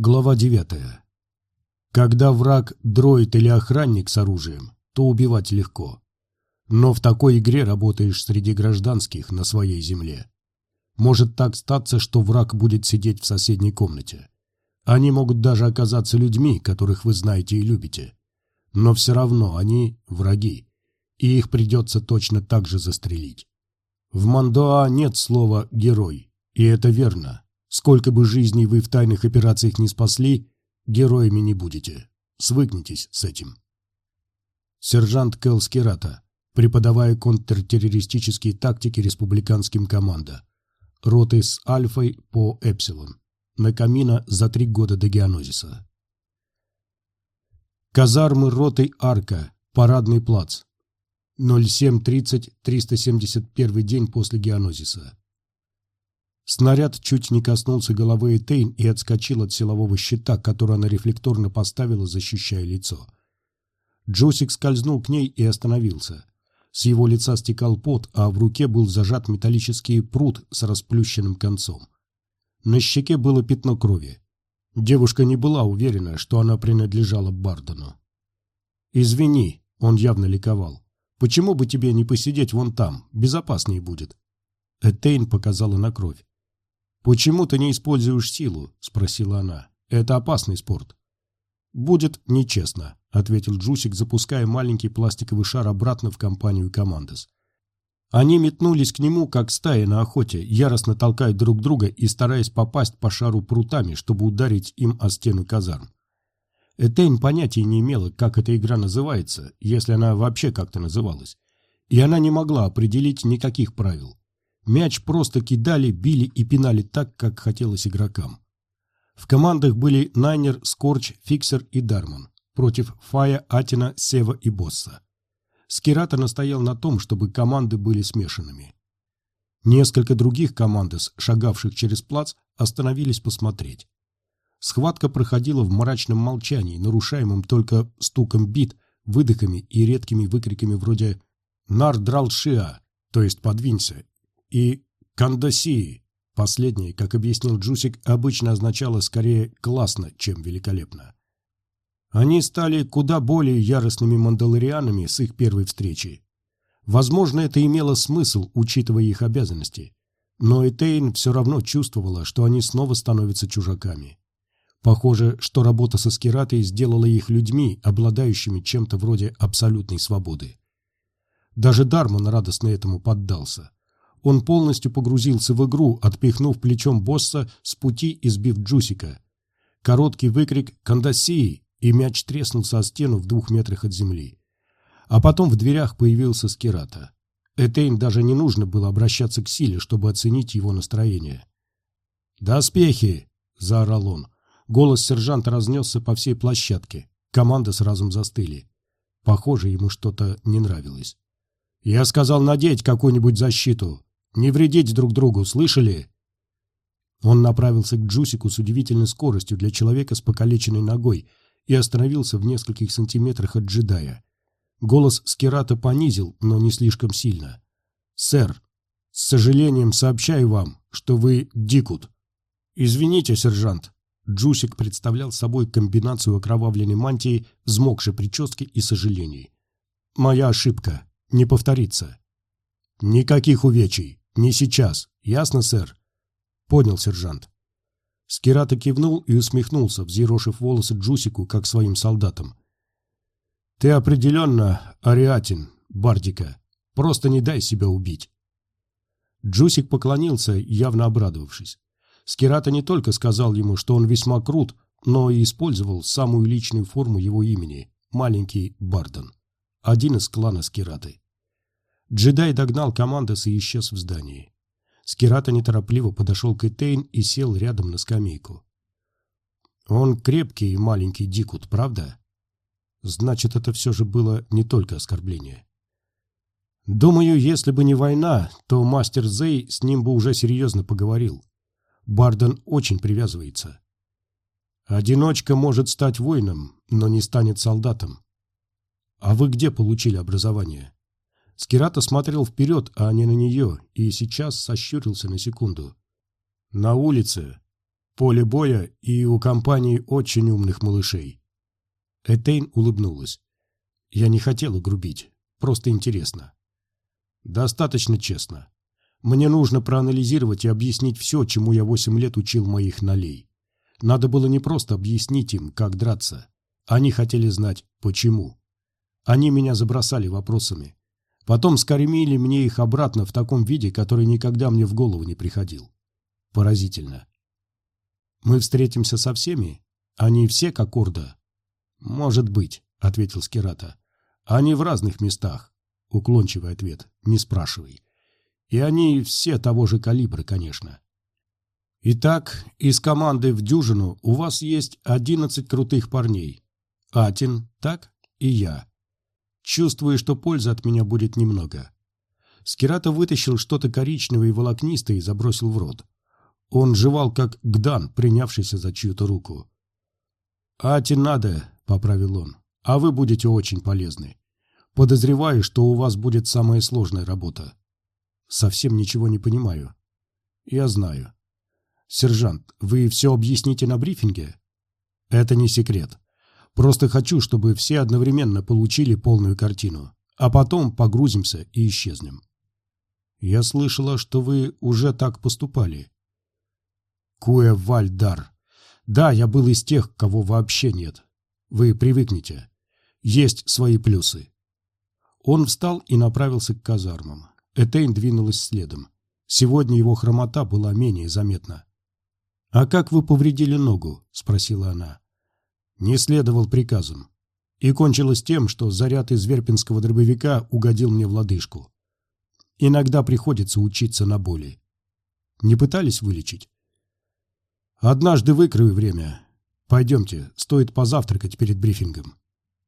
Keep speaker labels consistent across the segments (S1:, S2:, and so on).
S1: Глава 9. Когда враг – дроид или охранник с оружием, то убивать легко. Но в такой игре работаешь среди гражданских на своей земле. Может так статься, что враг будет сидеть в соседней комнате. Они могут даже оказаться людьми, которых вы знаете и любите. Но все равно они враги, и их придется точно так же застрелить. В Мандоа нет слова «герой», и это верно. Сколько бы жизней вы в тайных операциях не спасли, героями не будете. Свыкнитесь с этим. Сержант Кэл Скирата, преподавая контртеррористические тактики республиканским команда. Роты с Альфой по Эпсилон. На камина за три года до геонозиса. Казармы роты Арка. Парадный плац. 07.30, 371 день после геонозиса. Снаряд чуть не коснулся головы Этейн и отскочил от силового щита, который она рефлекторно поставила, защищая лицо. Джосик скользнул к ней и остановился. С его лица стекал пот, а в руке был зажат металлический прут с расплющенным концом. На щеке было пятно крови. Девушка не была уверена, что она принадлежала Бардону. «Извини», — он явно ликовал. «Почему бы тебе не посидеть вон там? Безопаснее будет». Этейн показала на кровь. «Почему ты не используешь силу?» – спросила она. «Это опасный спорт». «Будет нечестно», – ответил Джусик, запуская маленький пластиковый шар обратно в компанию «Командос». Они метнулись к нему, как стая на охоте, яростно толкая друг друга и стараясь попасть по шару прутами, чтобы ударить им о стену казарм. Этейн понятия не имела, как эта игра называется, если она вообще как-то называлась. И она не могла определить никаких правил. Мяч просто кидали, били и пинали так, как хотелось игрокам. В командах были Найнер, Скорч, Фиксер и Дарман против Фая, Атина, Сева и Босса. Скирата настоял на том, чтобы команды были смешанными. Несколько других командос, шагавших через плац, остановились посмотреть. Схватка проходила в мрачном молчании, нарушаемом только стуком бит, выдохами и редкими выкриками вроде «Нар драл Шиа», то есть «подвинься», и «кандасии». Последнее, как объяснил Джусик, обычно означало скорее «классно», чем «великолепно». Они стали куда более яростными мандалорианами с их первой встречи. Возможно, это имело смысл, учитывая их обязанности. Но Этейн все равно чувствовала, что они снова становятся чужаками. Похоже, что работа со Скиратой сделала их людьми, обладающими чем-то вроде абсолютной свободы. Даже Дарман радостно этому поддался. Он полностью погрузился в игру, отпихнув плечом босса с пути и сбив Джусика. Короткий выкрик «Кандасии!» и мяч треснулся о стену в двух метрах от земли. А потом в дверях появился Скирата. Этейн даже не нужно было обращаться к силе, чтобы оценить его настроение. «Доспехи!» – заорал он. Голос сержанта разнесся по всей площадке. Команда сразу застыли. Похоже, ему что-то не нравилось. «Я сказал надеть какую-нибудь защиту. Не вредить друг другу, слышали?» Он направился к Джусику с удивительной скоростью для человека с покалеченной ногой и остановился в нескольких сантиметрах от джедая. Голос Скирата понизил, но не слишком сильно. «Сэр, с сожалением сообщаю вам, что вы Дикут». «Извините, сержант». Джусик представлял собой комбинацию окровавленной мантии, взмокшей прически и сожалений. «Моя ошибка. Не повторится». «Никаких увечий. «Не сейчас. Ясно, сэр?» «Понял, сержант». Скирата кивнул и усмехнулся, взъерошив волосы Джусику, как своим солдатам. «Ты определенно ариатин, Бардика. Просто не дай себя убить». Джусик поклонился, явно обрадовавшись. Скирата не только сказал ему, что он весьма крут, но и использовал самую личную форму его имени – маленький Барден, один из клана Скираты. Джедай догнал Командоса и исчез в здании. Скирата неторопливо подошел к Этейн и сел рядом на скамейку. «Он крепкий и маленький Дикут, правда?» Значит, это все же было не только оскорбление. Думаю, если бы не война, то мастер Зей с ним бы уже серьезно поговорил. Барден очень привязывается. Одиночка может стать воином, но не станет солдатом. А вы где получили образование? Скирата смотрел вперед, а не на нее, и сейчас сощурился на секунду. «На улице. поле боя и у компании очень умных малышей. Этейн улыбнулась. Я не хотела грубить, просто интересно. Достаточно честно. Мне нужно проанализировать и объяснить все, чему я восемь лет учил моих налей. Надо было не просто объяснить им, как драться. Они хотели знать, почему. Они меня забросали вопросами. Потом скормили мне их обратно в таком виде, который никогда мне в голову не приходил. Поразительно. Мы встретимся со всеми? Они все как Орда? Может быть, ответил Скирата. Они в разных местах. Уклончивый ответ. Не спрашивай. И они все того же калибра, конечно. Итак, из команды в дюжину у вас есть одиннадцать крутых парней. Атин, так? И я. Чувствую, что пользы от меня будет немного. Скирата вытащил что-то коричневое и волокнистое и забросил в рот. Он жевал, как гдан, принявшийся за чью-то руку. «Ати надо», — поправил он, — «а вы будете очень полезны. Подозреваю, что у вас будет самая сложная работа». «Совсем ничего не понимаю». «Я знаю». «Сержант, вы все объясните на брифинге?» «Это не секрет. Просто хочу, чтобы все одновременно получили полную картину, а потом погрузимся и исчезнем. Я слышала, что вы уже так поступали. Куэ Вальдар. Да, я был из тех, кого вообще нет. Вы привыкнете. Есть свои плюсы. Он встал и направился к казармам. Этейн двинулась следом. Сегодня его хромота была менее заметна. «А как вы повредили ногу?» – спросила она не следовал приказам. И кончилось тем, что заряд из верпинского дробовика угодил мне в лодыжку. Иногда приходится учиться на боли. Не пытались вылечить? Однажды выкрою время. Пойдемте, стоит позавтракать перед брифингом.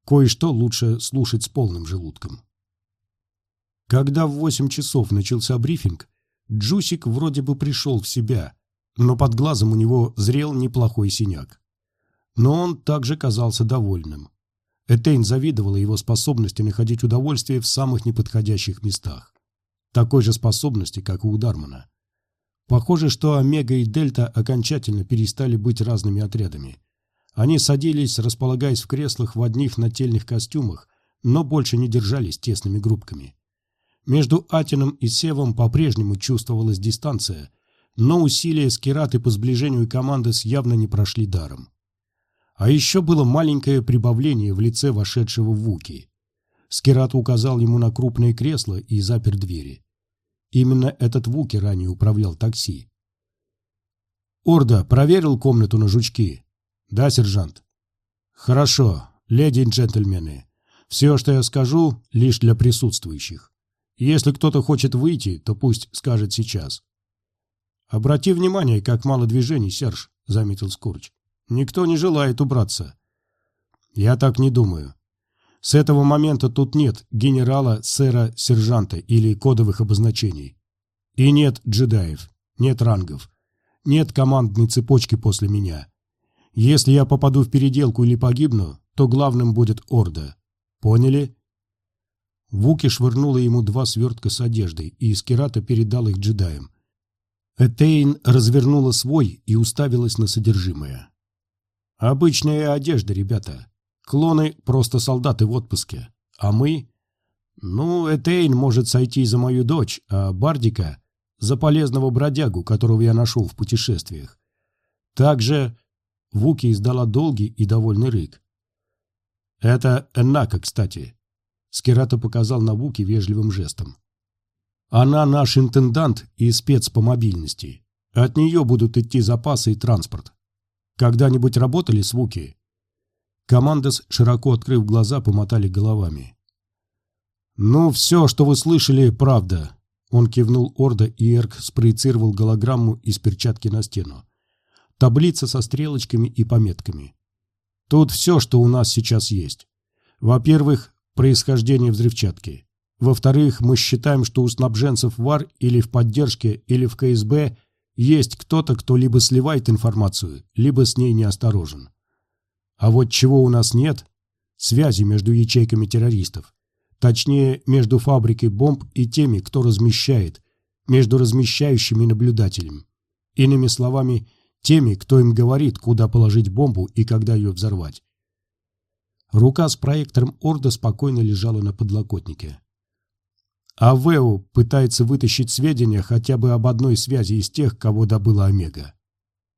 S1: Кое-что лучше слушать с полным желудком. Когда в восемь часов начался брифинг, Джусик вроде бы пришел в себя, но под глазом у него зрел неплохой синяк но он также казался довольным. Этейн завидовала его способности находить удовольствие в самых неподходящих местах. Такой же способности, как и у Дармана. Похоже, что Омега и Дельта окончательно перестали быть разными отрядами. Они садились, располагаясь в креслах в одних нательных костюмах, но больше не держались тесными группками. Между Атином и Севом по-прежнему чувствовалась дистанция, но усилия Скираты по сближению команды явно не прошли даром. А еще было маленькое прибавление в лице вошедшего Вуки. Скират указал ему на крупное кресло и запер двери. Именно этот Вуки ранее управлял такси. «Орда, проверил комнату на жучки?» «Да, сержант». «Хорошо, леди и джентльмены. Все, что я скажу, лишь для присутствующих. Если кто-то хочет выйти, то пусть скажет сейчас». «Обрати внимание, как мало движений, Серж», — заметил Скорч. Никто не желает убраться. Я так не думаю. С этого момента тут нет генерала, сэра, сержанта или кодовых обозначений. И нет джедаев, нет рангов, нет командной цепочки после меня. Если я попаду в переделку или погибну, то главным будет Орда. Поняли? Вуки швырнула ему два свертка с одеждой, и Искирата передал их джедаям. Этейн развернула свой и уставилась на содержимое. Обычная одежда, ребята. Клоны – просто солдаты в отпуске. А мы? Ну, Этейн может сойти за мою дочь, а Бардика – за полезного бродягу, которого я нашел в путешествиях. Также Вуки издала долгий и довольный рык. Это Энака, кстати. Скирата показал на Вуки вежливым жестом. Она наш интендант и спец по мобильности. От нее будут идти запасы и транспорт. Когда-нибудь работали с Вуки?» Командос, широко открыв глаза, помотали головами. «Ну, все, что вы слышали, правда», — он кивнул Орда, и Эрк спроецировал голограмму из перчатки на стену. Таблица со стрелочками и пометками. Тут все, что у нас сейчас есть. Во-первых, происхождение взрывчатки. Во-вторых, мы считаем, что у снабженцев ВАР или в поддержке, или в КСБ есть кто-то, кто либо сливает информацию, либо с ней неосторожен. А вот чего у нас нет – связи между ячейками террористов. Точнее, между фабрикой бомб и теми, кто размещает, между размещающими и наблюдателем. Иными словами, Теми, кто им говорит, куда положить бомбу и когда ее взорвать. Рука с проектором Орда спокойно лежала на подлокотнике. А Вэу пытается вытащить сведения хотя бы об одной связи из тех, кого добыла Омега.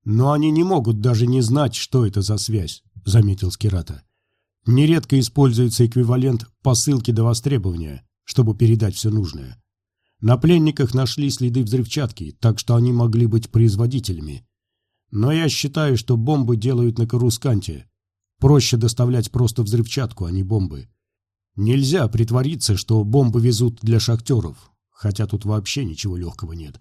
S1: Но они не могут даже не знать, что это за связь, заметил Скирата. Нередко используется эквивалент посылки до востребования, чтобы передать все нужное. На пленниках нашли следы взрывчатки, так что они могли быть производителями. Но я считаю, что бомбы делают на Карусканте. Проще доставлять просто взрывчатку, а не бомбы. Нельзя притвориться, что бомбы везут для шахтеров, хотя тут вообще ничего легкого нет.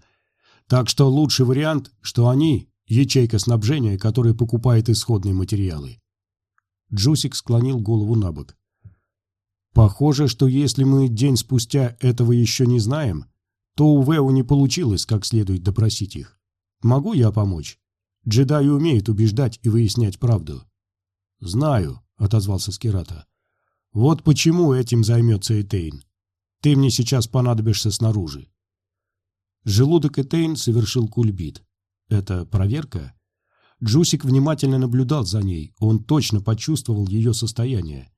S1: Так что лучший вариант, что они – ячейка снабжения, которая покупает исходные материалы. Джусик склонил голову на бок. Похоже, что если мы день спустя этого еще не знаем, то у Вэу не получилось как следует допросить их. Могу я помочь? Джедаи умеют убеждать и выяснять правду. Знаю, отозвался Скирата. Вот почему этим займется Этейн. Ты мне сейчас понадобишься снаружи. Желудок Этейн совершил кульбит. Это проверка? Джусик внимательно наблюдал за ней, он точно почувствовал ее состояние.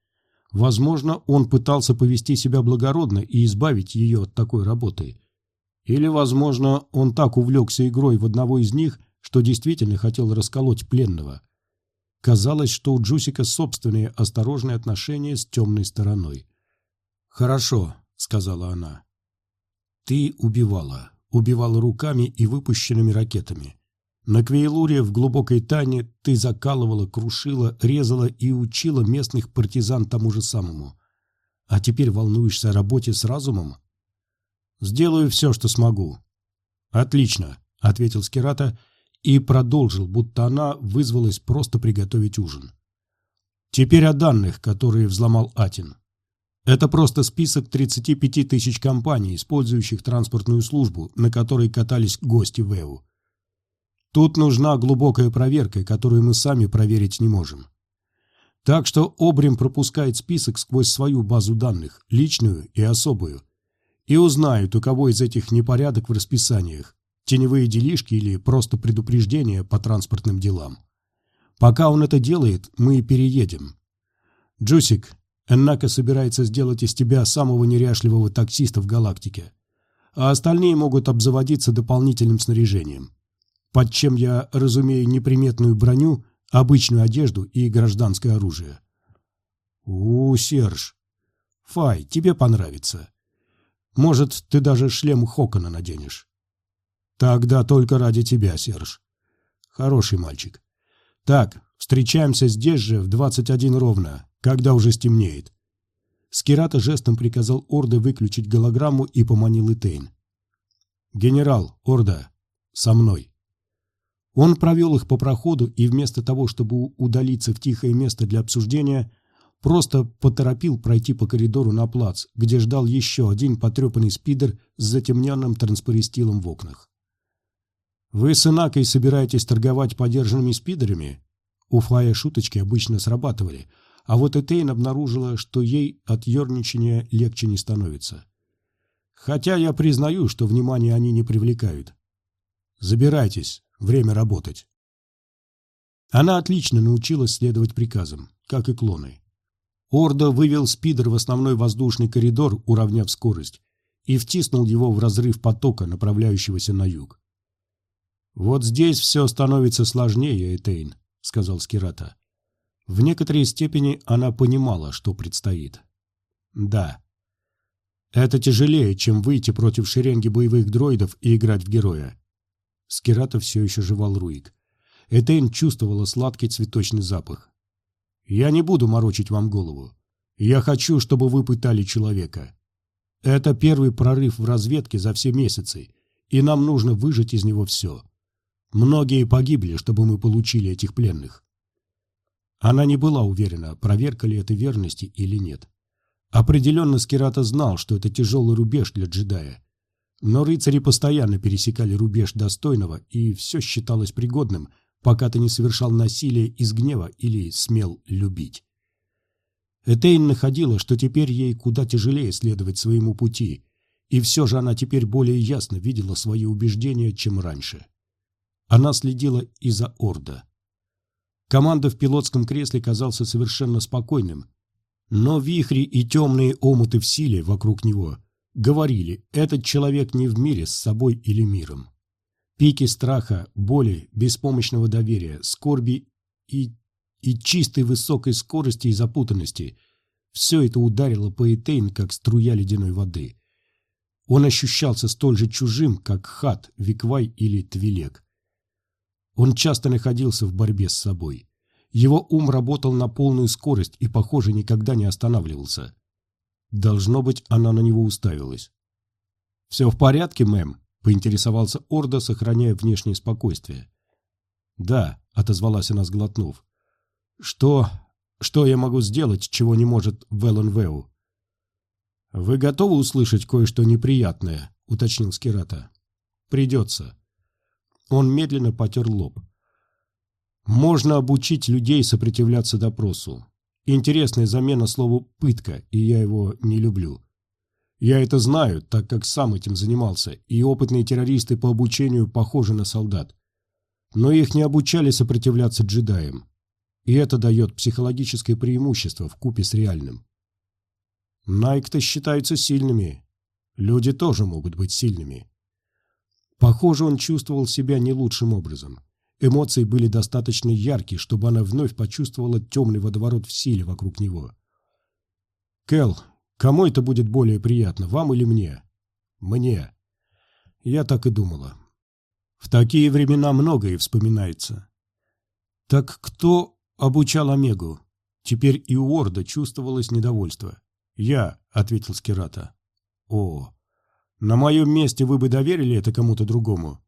S1: Возможно, он пытался повести себя благородно и избавить ее от такой работы. Или, возможно, он так увлекся игрой в одного из них, что действительно хотел расколоть пленного. Казалось, что у Джусика собственные осторожные отношения с темной стороной. «Хорошо», — сказала она. «Ты убивала. Убивала руками и выпущенными ракетами. На Квейлуре в глубокой тайне ты закалывала, крушила, резала и учила местных партизан тому же самому. А теперь волнуешься о работе с разумом?» Сделаю все, что смогу». «Отлично», — ответил Скирата и продолжил, будто она вызвалась просто приготовить ужин. «Теперь о данных, которые взломал Атин. Это просто список 35 тысяч компаний, использующих транспортную службу, на которой катались гости ВЭУ. Тут нужна глубокая проверка, которую мы сами проверить не можем. Так что Обрим пропускает список сквозь свою базу данных, личную и особую, и узнают, у кого из этих непорядок в расписаниях, теневые делишки или просто предупреждения по транспортным делам. Пока он это делает, мы переедем. Джусик, Эннака собирается сделать из тебя самого неряшливого таксиста в галактике, а остальные могут обзаводиться дополнительным снаряжением, под чем я разумею неприметную броню, обычную одежду и гражданское оружие. У, Серж, Фай, тебе понравится. Может, ты даже шлем Хокона наденешь. Тогда только ради тебя, Серж. Хороший мальчик. Так, встречаемся здесь же в 21 ровно, когда уже стемнеет. Скирата жестом приказал Орде выключить голограмму и поманил Итейн. «Генерал, Орда, со мной». Он провел их по проходу и вместо того, чтобы удалиться в тихое место для обсуждения, Просто поторопил пройти по коридору на плац, где ждал еще один потрепанный спидер с затемненным транспористилом в окнах. «Вы с Инакой собираетесь торговать подержанными спидерами?» У Флая шуточки обычно срабатывали, а вот Этейн обнаружила, что ей от ерничания легче не становится. Хотя я признаю, что внимание они не привлекают. Забирайтесь, время работать. Она отлично научилась следовать приказам, как и клоны. Ордо вывел спидер в основной воздушный коридор, уравняв скорость, и втиснул его в разрыв потока, направляющегося на юг. «Вот здесь все становится сложнее, Этейн», — сказал Скирата. В некоторой степени она понимала, что предстоит. «Да. Это тяжелее, чем выйти против шеренги боевых дроидов и играть в героя». Скирата все еще жевал Руик. Этейн чувствовала сладкий цветочный запах. Я не буду морочить вам голову. Я хочу, чтобы вы пытали человека. Это первый прорыв в разведке за все месяцы, и нам нужно выжать из него все. Многие погибли, чтобы мы получили этих пленных. Она не была уверена, проверка ли это верности или нет. Определенно Скирата знал, что это тяжелый рубеж для джедая. Но рыцари постоянно пересекали рубеж достойного, и все считалось пригодным – пока ты не совершал насилие из гнева или смел любить. Этейн находила, что теперь ей куда тяжелее следовать своему пути, и все же она теперь более ясно видела свои убеждения, чем раньше. Она следила и за Орда. Команда в пилотском кресле казался совершенно спокойным, но вихри и темные омуты в силе вокруг него говорили, этот человек не в мире с собой или миром. Пики страха, боли, беспомощного доверия, скорби и, и чистой высокой скорости и запутанности – все это ударило по Этейн, как струя ледяной воды. Он ощущался столь же чужим, как Хат, Виквай или Твилек. Он часто находился в борьбе с собой. Его ум работал на полную скорость и, похоже, никогда не останавливался. Должно быть, она на него уставилась. «Все в порядке, мэм?» – поинтересовался Орда, сохраняя внешнее спокойствие. «Да», – отозвалась она, сглотнув. «Что? Что я могу сделать, чего не может Велон Вэу?» «Вы готовы услышать кое-что неприятное?» – уточнил Скирата. «Придется». Он медленно потер лоб. «Можно обучить людей сопротивляться допросу. Интересная замена слову «пытка», и я его не люблю. Я это знаю, так как сам этим занимался, и опытные террористы по обучению похожи на солдат. Но их не обучали сопротивляться джедаям. И это дает психологическое преимущество в купе с реальным. Найкты считаются сильными. Люди тоже могут быть сильными. Похоже, он чувствовал себя не лучшим образом. Эмоции были достаточно яркие, чтобы она вновь почувствовала темный водоворот в силе вокруг него. «Кэл, кому это будет более приятно, вам или мне?» «Мне». Я так и думала. В такие времена многое вспоминается. Так кто обучал Омегу? Теперь и у Орда чувствовалось недовольство. «Я», — ответил Скирата. «О, на моем месте вы бы доверили это кому-то другому?»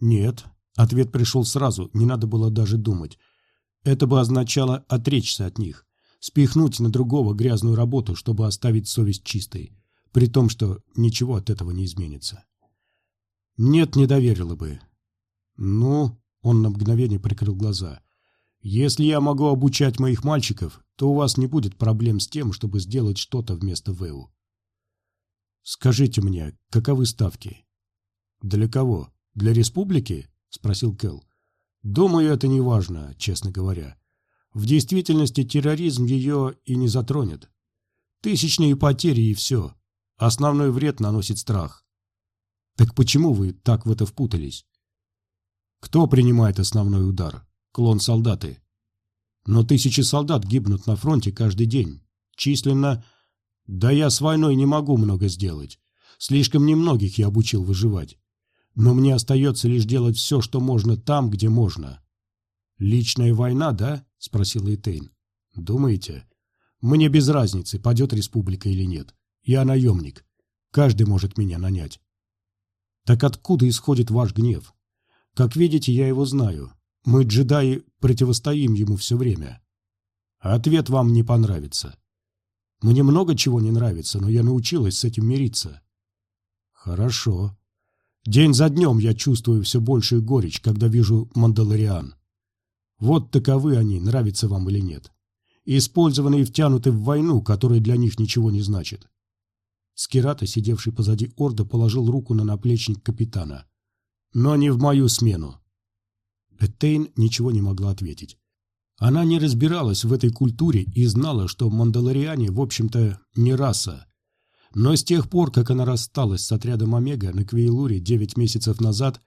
S1: «Нет», — ответ пришел сразу, не надо было даже думать. Это бы означало отречься от них, спихнуть на другого грязную работу, чтобы оставить совесть чистой, при том, что ничего от этого не изменится. «Нет, не доверила бы». «Ну», — он на мгновение прикрыл глаза, если я могу обучать моих мальчиков, то у вас не будет проблем с тем, чтобы сделать что-то вместо ВЭУ. Скажите мне, каковы ставки? Для кого? Для республики? Спросил Кэл. Думаю, это не важно, честно говоря. В действительности терроризм ее и не затронет. Тысячные потери и все. Основной вред наносит страх. Так почему вы так в это впутались? Кто принимает основной удар? клон-солдаты. Но тысячи солдат гибнут на фронте каждый день. Численно... Да я с войной не могу много сделать. Слишком немногих я обучил выживать. Но мне остается лишь делать все, что можно там, где можно. «Личная война, да?» — спросил Эйтейн. «Думаете?» «Мне без разницы, падет республика или нет. Я наемник. Каждый может меня нанять». «Так откуда исходит ваш гнев? Как видите, я его знаю. Мы, джедаи, противостоим ему все время. ответ вам не понравится. Мне много чего не нравится, но я научилась с этим мириться. Хорошо. День за днем я чувствую все большую горечь, когда вижу Мандалориан. Вот таковы они, нравится вам или нет. Использованы и втянуты в войну, которая для них ничего не значит. Скирата, сидевший позади Орда, положил руку на наплечник капитана. Но не в мою смену. Этейн ничего не могла ответить. Она не разбиралась в этой культуре и знала, что мандалориане, в общем-то, не раса. Но с тех пор, как она рассталась с отрядом Омега на Квейлуре девять месяцев назад,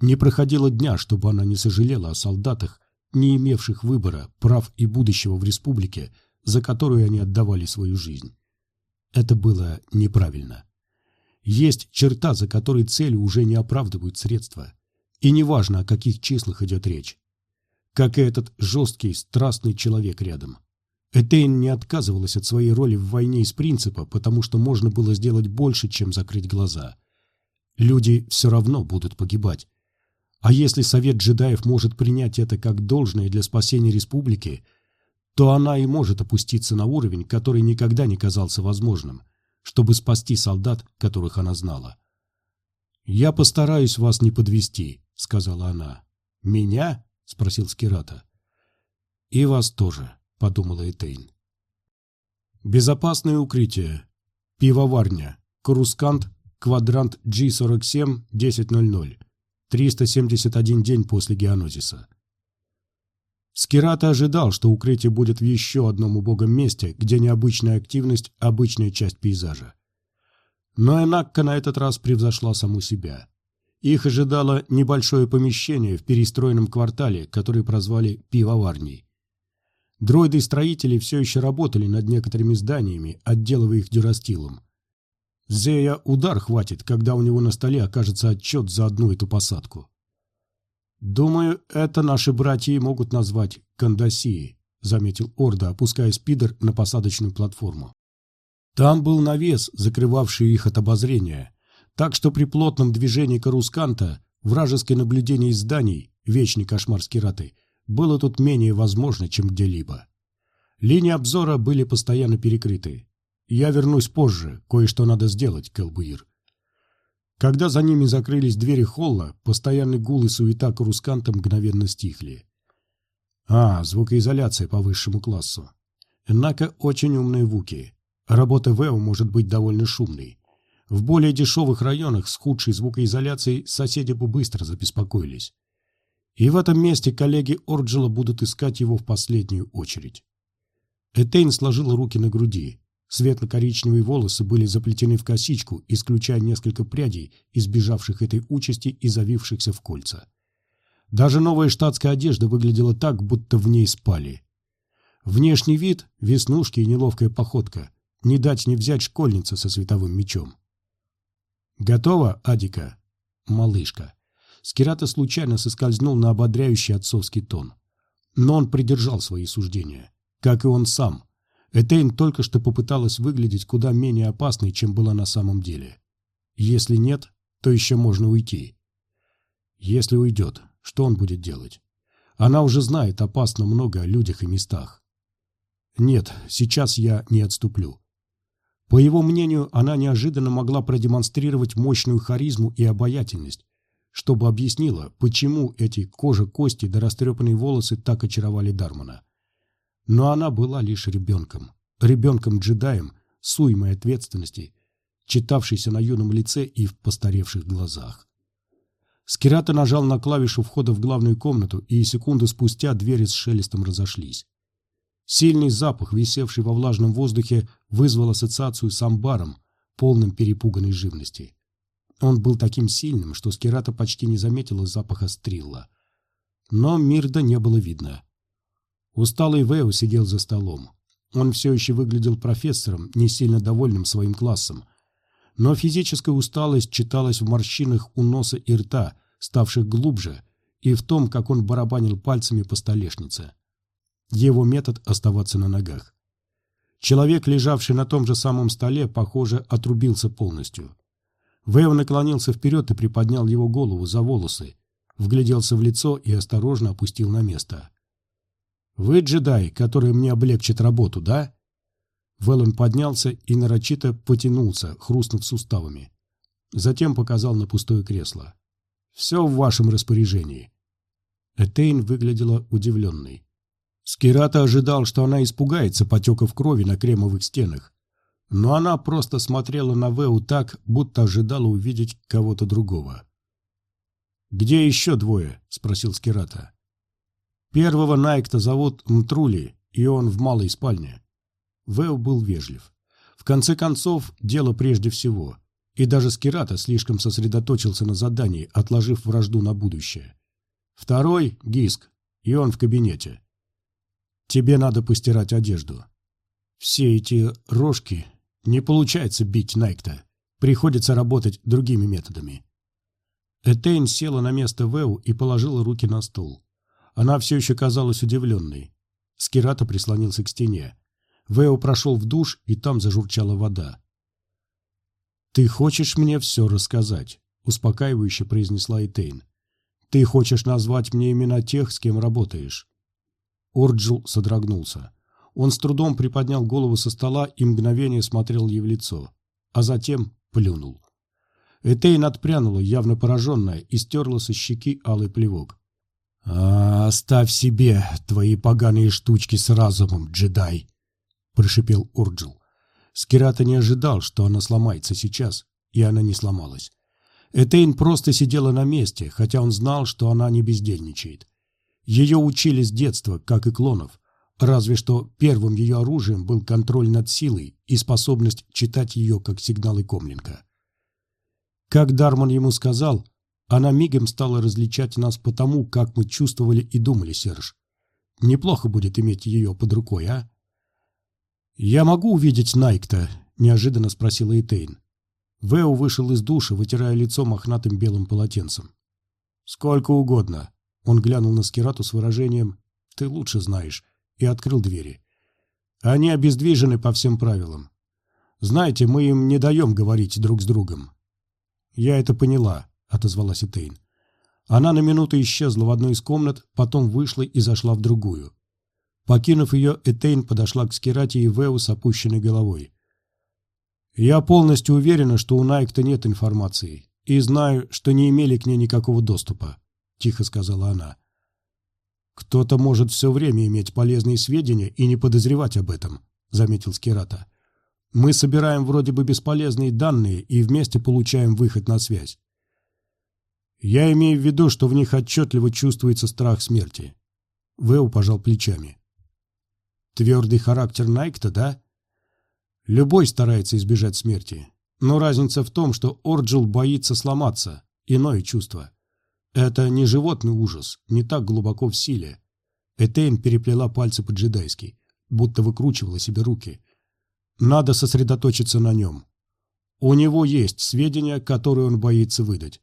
S1: не проходило дня, чтобы она не сожалела о солдатах, не имевших выбора, прав и будущего в республике, за которую они отдавали свою жизнь. Это было неправильно. Есть черта, за которой цели уже не оправдывают средства – и неважно, о каких числах идет речь. Как и этот жесткий, страстный человек рядом. Этейн не отказывалась от своей роли в войне из принципа, потому что можно было сделать больше, чем закрыть глаза. Люди все равно будут погибать. А если Совет джедаев может принять это как должное для спасения республики, то она и может опуститься на уровень, который никогда не казался возможным, чтобы спасти солдат, которых она знала. «Я постараюсь вас не подвести», — сказала она. «Меня?» — спросил Скирата. «И вас тоже», — подумала Этейн. Безопасное укрытие. Пивоварня. Карускант. Квадрант G47-1000. 371 день после геонозиса. Скирата ожидал, что укрытие будет в еще одном убогом месте, где необычная активность – обычная часть пейзажа. Но Энакка на этот раз превзошла саму себя. Их ожидало небольшое помещение в перестроенном квартале, который прозвали «пивоварней». Дроиды-строители все еще работали над некоторыми зданиями, отделывая их дюрастилом. Зея удар хватит, когда у него на столе окажется отчет за одну эту посадку. «Думаю, это наши братья могут назвать Кандасией», — заметил Орда, опуская спидер на посадочную платформу. Там был навес, закрывавший их от обозрения, так что при плотном движении Карусканта вражеское наблюдение из зданий, вечный кошмар Скираты, было тут менее возможно, чем где-либо. Линии обзора были постоянно перекрыты. «Я вернусь позже, кое-что надо сделать, Келбуир». Когда за ними закрылись двери холла, постоянный гул и суета Карусканта мгновенно стихли. А, звукоизоляция по высшему классу. Однако очень умные вуки. Работа ВЭО может быть довольно шумной. В более дешевых районах с худшей звукоизоляцией соседи бы быстро забеспокоились. И в этом месте коллеги Орджела будут искать его в последнюю очередь. Этейн сложил руки на груди. Светло-коричневые волосы были заплетены в косичку, исключая несколько прядей, избежавших этой участи и завившихся в кольца. Даже новая штатская одежда выглядела так, будто в ней спали. Внешний вид, веснушки и неловкая походка. Не дать не взять школьница со световым мечом. «Готово, Адика?» «Малышка». Скирата случайно соскользнул на ободряющий отцовский тон. Но он придержал свои суждения. Как и он сам – Этейн только что попыталась выглядеть куда менее опасной, чем была на самом деле. Если нет, то еще можно уйти. Если уйдет, что он будет делать? Она уже знает опасно много о людях и местах. Нет, сейчас я не отступлю. По его мнению, она неожиданно могла продемонстрировать мощную харизму и обаятельность, чтобы объяснила, почему эти кожа-кости да растрепанные волосы так очаровали Дармана. Но она была лишь ребенком. Ребенком-джедаем с уймой ответственности, читавшейся на юном лице и в постаревших глазах. Скирата нажал на клавишу входа в главную комнату, и секунду спустя двери с шелестом разошлись. Сильный запах, висевший во влажном воздухе, вызвал ассоциацию с амбаром, полным перепуганной живности. Он был таким сильным, что Скирата почти не заметила запаха стрилла. Но Мирда не было видно. Усталый Вэо сидел за столом. Он все еще выглядел профессором, не сильно довольным своим классом. Но физическая усталость читалась в морщинах у носа и рта, ставших глубже, и в том, как он барабанил пальцами по столешнице. Его метод – оставаться на ногах. Человек, лежавший на том же самом столе, похоже, отрубился полностью. Вэо наклонился вперед и приподнял его голову за волосы, вгляделся в лицо и осторожно опустил на место. «Вы джедай, который мне облегчит работу, да?» Веллен поднялся и нарочито потянулся, хрустнув суставами. Затем показал на пустое кресло. «Все в вашем распоряжении». Этейн выглядела удивленной. Скирата ожидал, что она испугается потеков крови на кремовых стенах. Но она просто смотрела на Вэу так, будто ожидала увидеть кого-то другого. «Где еще двое?» – спросил Скирата. Первого Найкта зовут Мтрули, и он в малой спальне. Вэу был вежлив. В конце концов, дело прежде всего. И даже Скирата слишком сосредоточился на задании, отложив вражду на будущее. Второй — Гиск, и он в кабинете. Тебе надо постирать одежду. Все эти рожки... Не получается бить Найкта. Приходится работать другими методами. Этейн села на место Вэу и положила руки на стол. Она все еще казалась удивленной. Скирата прислонился к стене. Вэо прошел в душ, и там зажурчала вода. «Ты хочешь мне все рассказать?» — успокаивающе произнесла Этейн. «Ты хочешь назвать мне имена тех, с кем работаешь?» Орджил содрогнулся. Он с трудом приподнял голову со стола и мгновение смотрел ей в лицо, а затем плюнул. Этейн отпрянула, явно пораженная, и стерла со щеки алый плевок. «А, «Оставь себе твои поганые штучки с разумом, джедай!» — прошипел Урджил. Скирата не ожидал, что она сломается сейчас, и она не сломалась. Этейн просто сидела на месте, хотя он знал, что она не бездельничает. Ее учили с детства, как и клонов, разве что первым ее оружием был контроль над силой и способность читать ее как сигналы Комлинка. Как Дарман ему сказал, она мигом стала различать нас по тому, как мы чувствовали и думали, Серж. Неплохо будет иметь ее под рукой, а? «Я могу увидеть Найкта?» – неожиданно спросила Этейн. Вэу вышел из душа, вытирая лицо мохнатым белым полотенцем. «Сколько угодно». Он глянул на Скирату с выражением «Ты лучше знаешь» и открыл двери. «Они обездвижены по всем правилам. Знаете, мы им не даем говорить друг с другом». «Я это поняла», — отозвалась Этейн. Она на минуту исчезла в одной из комнат, потом вышла и зашла в другую. Покинув ее, Этейн подошла к Скирате и Вэу с опущенной головой. Я полностью уверена, что у Найкта нет информации, и знаю, что не имели к ней никакого доступа, тихо сказала она. Кто-то может все время иметь полезные сведения и не подозревать об этом, заметил Скирата. Мы собираем вроде бы бесполезные данные и вместе получаем выход на связь. Я имею в виду, что в них отчетливо чувствуется страх смерти. Вэу пожал плечами. Твердый характер Найкта, да? Любой старается избежать смерти. Но разница в том, что Орджил боится сломаться. Иное чувство. Это не животный ужас, не так глубоко в силе. Этейн переплела пальцы по-джедайски, будто выкручивала себе руки. Надо сосредоточиться на нем. У него есть сведения, которые он боится выдать.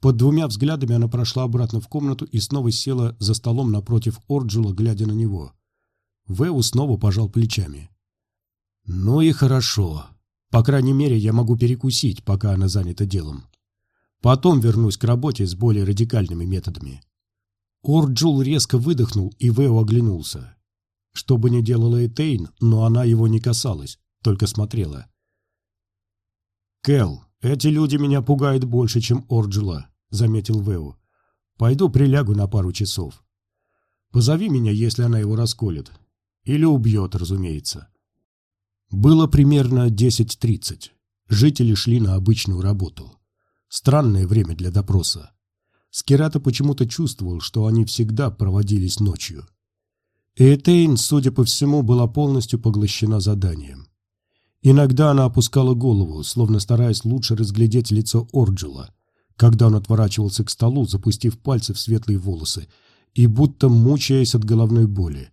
S1: Под двумя взглядами она прошла обратно в комнату и снова села за столом напротив Орджула, глядя на него. Вэу снова пожал плечами. Ну и хорошо. По крайней мере, я могу перекусить, пока она занята делом. Потом вернусь к работе с более радикальными методами. Орджул резко выдохнул, и Вэу оглянулся. Что бы ни делала Этейн, но она его не касалась, только смотрела. «Кэл, эти люди меня пугают больше, чем Орджула», — заметил Вэу. «Пойду прилягу на пару часов. Позови меня, если она его расколет. Или убьет, разумеется». Было примерно 10.30. Жители шли на обычную работу. Странное время для допроса. Скирата почему-то чувствовал, что они всегда проводились ночью. Этейн, судя по всему, была полностью поглощена заданием. Иногда она опускала голову, словно стараясь лучше разглядеть лицо Орджела, когда он отворачивался к столу, запустив пальцы в светлые волосы, и будто мучаясь от головной боли.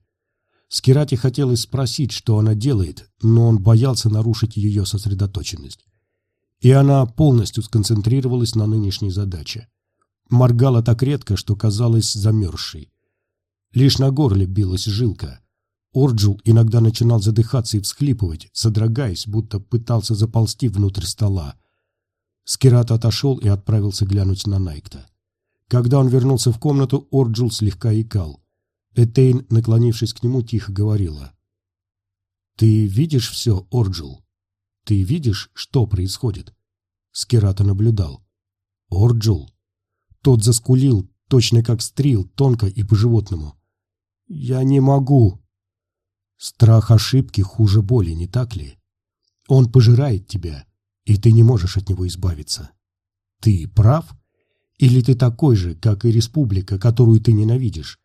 S1: Скирате хотелось спросить, что она делает, но он боялся нарушить ее сосредоточенность. И она полностью сконцентрировалась на нынешней задаче. Моргала так редко, что казалась замерзшей. Лишь на горле билась жилка. Орджул иногда начинал задыхаться и всхлипывать, содрогаясь, будто пытался заползти внутрь стола. Скирата отошел и отправился глянуть на Найкта. Когда он вернулся в комнату, Орджул слегка икал. Этейн, наклонившись к нему, тихо говорила. «Ты видишь все, Орджил? Ты видишь, что происходит?» Скирата наблюдал. «Орджил?» Тот заскулил, точно как стрил, тонко и по-животному. «Я не могу!» Страх ошибки хуже боли, не так ли? Он пожирает тебя, и ты не можешь от него избавиться. Ты прав? Или ты такой же, как и республика, которую ты ненавидишь?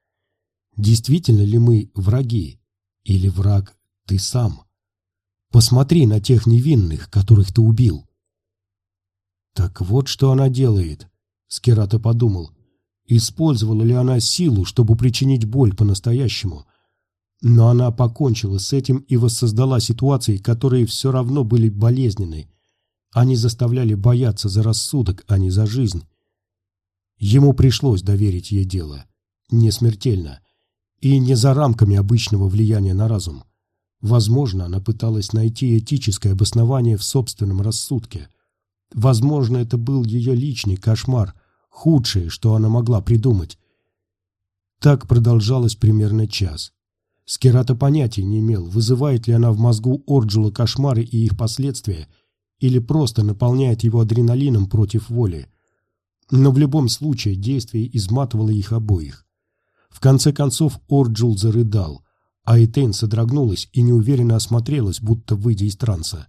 S1: Действительно ли мы враги? Или враг ты сам? Посмотри на тех невинных, которых ты убил. Так вот, что она делает, Скирата подумал. Использовала ли она силу, чтобы причинить боль по-настоящему? Но она покончила с этим и воссоздала ситуации, которые все равно были болезненны. Они заставляли бояться за рассудок, а не за жизнь. Ему пришлось доверить ей дело. Не смертельно и не за рамками обычного влияния на разум. Возможно, она пыталась найти этическое обоснование в собственном рассудке. Возможно, это был ее личный кошмар, худшее, что она могла придумать. Так продолжалось примерно час. Скирата понятия не имел, вызывает ли она в мозгу Орджула кошмары и их последствия, или просто наполняет его адреналином против воли. Но в любом случае действие изматывало их обоих. В конце концов Орджул зарыдал, а Этейн содрогнулась и неуверенно осмотрелась, будто выйдя из транса.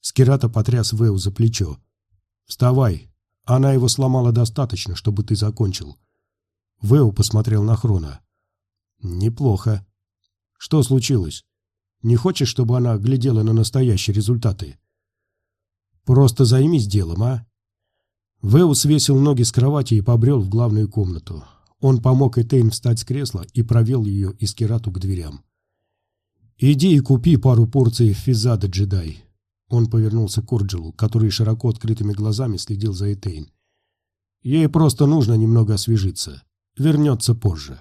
S1: Скирата потряс Вэу за плечо. Вставай. Она его сломала достаточно, чтобы ты закончил. Вэу посмотрел на Хрона. Неплохо. Что случилось? Не хочешь, чтобы она глядела на настоящие результаты? Просто займись делом, а? Вэу свесил ноги с кровати и побрел в главную комнату. Он помог Этейн встать с кресла и провел ее из Керату к дверям. «Иди и купи пару порций физада, джедай». Он повернулся к Орджилу, который широко открытыми глазами следил за Этейн. «Ей просто нужно немного освежиться. Вернется позже».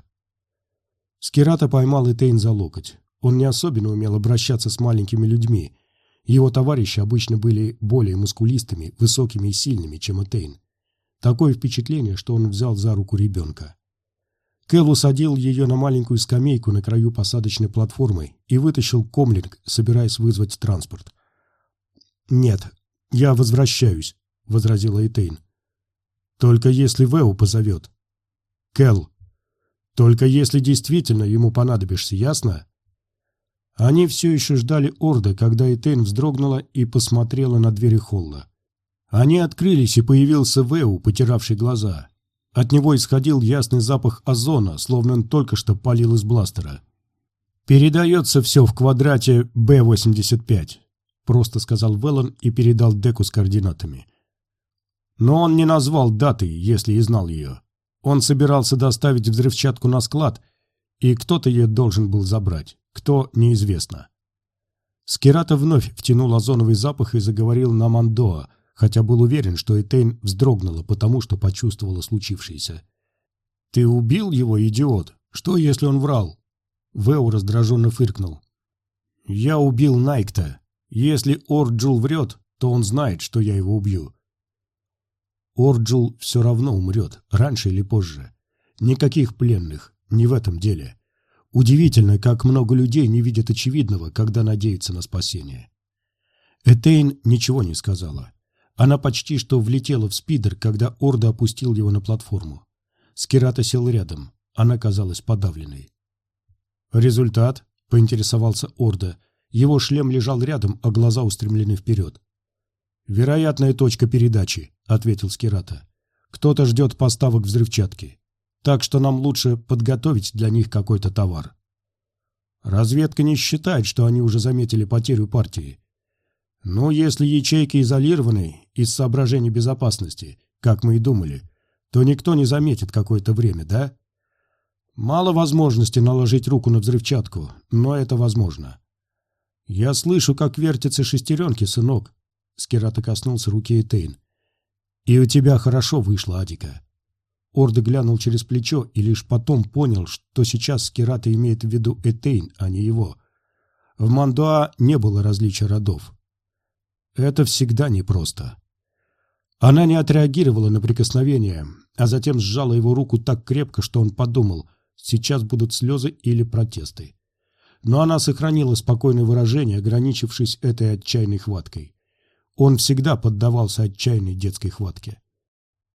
S1: Скирата поймал Этейн за локоть. Он не особенно умел обращаться с маленькими людьми. Его товарищи обычно были более мускулистыми, высокими и сильными, чем Этейн. Такое впечатление, что он взял за руку ребенка. Кэл усадил ее на маленькую скамейку на краю посадочной платформы и вытащил комлинг, собираясь вызвать транспорт. «Нет, я возвращаюсь», — возразила Этейн. «Только если Вэу позовет». «Кэл, только если действительно ему понадобишься, ясно?» Они все еще ждали Орда, когда Этейн вздрогнула и посмотрела на двери холла. Они открылись, и появился Вэу, потиравший глаза. От него исходил ясный запах озона, словно он только что палил из бластера. «Передается все в квадрате Б-85», — просто сказал Веллан и передал Деку с координатами. Но он не назвал даты, если и знал ее. Он собирался доставить взрывчатку на склад, и кто-то ее должен был забрать. Кто – неизвестно. Скирата вновь втянул озоновый запах и заговорил на Мандоа – хотя был уверен, что Этейн вздрогнула, потому что почувствовала случившееся. «Ты убил его, идиот? Что, если он врал?» Вэу раздраженно фыркнул. «Я убил Найкта. Если Орджул врет, то он знает, что я его убью». Орджул все равно умрет, раньше или позже. Никаких пленных, не в этом деле. Удивительно, как много людей не видят очевидного, когда надеются на спасение. Этейн ничего не сказала. Она почти что влетела в спидер, когда Ордо опустил его на платформу. Скирата сел рядом. Она казалась подавленной. «Результат?» — поинтересовался Орда. Его шлем лежал рядом, а глаза устремлены вперед. «Вероятная точка передачи», — ответил Скирата. «Кто-то ждет поставок взрывчатки. Так что нам лучше подготовить для них какой-то товар». Разведка не считает, что они уже заметили потерю партии. Но если ячейки изолированы из соображений безопасности, как мы и думали, то никто не заметит какое-то время, да? Мало возможности наложить руку на взрывчатку, но это возможно. Я слышу, как вертятся шестеренки, сынок. Скирата коснулся руки Этейн. И у тебя хорошо вышло, Адика. Орда глянул через плечо и лишь потом понял, что сейчас Скирата имеет в виду Этейн, а не его. В Мандуа не было различия родов. Это всегда непросто. Она не отреагировала на прикосновение, а затем сжала его руку так крепко, что он подумал, сейчас будут слезы или протесты. Но она сохранила спокойное выражение, ограничившись этой отчаянной хваткой. Он всегда поддавался отчаянной детской хватке.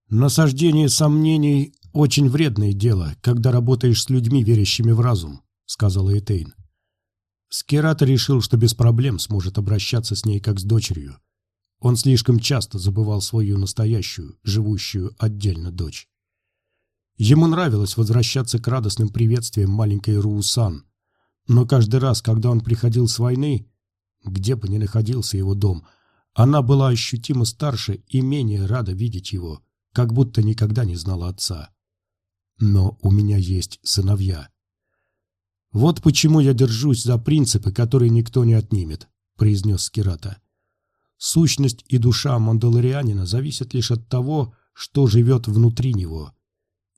S1: «Насаждение сомнений – очень вредное дело, когда работаешь с людьми, верящими в разум», – сказала Этейн. Скирата решил, что без проблем сможет обращаться с ней как с дочерью. Он слишком часто забывал свою настоящую, живущую отдельно дочь. Ему нравилось возвращаться к радостным приветствиям маленькой Руусан, но каждый раз, когда он приходил с войны, где бы ни находился его дом, она была ощутимо старше и менее рада видеть его, как будто никогда не знала отца. Но у меня есть сыновья. «Вот почему я держусь за принципы, которые никто не отнимет», — произнес Скирата. «Сущность и душа мандалорианина зависят лишь от того, что живет внутри него,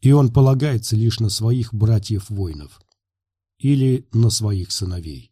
S1: и он полагается лишь на своих братьев-воинов или на своих сыновей».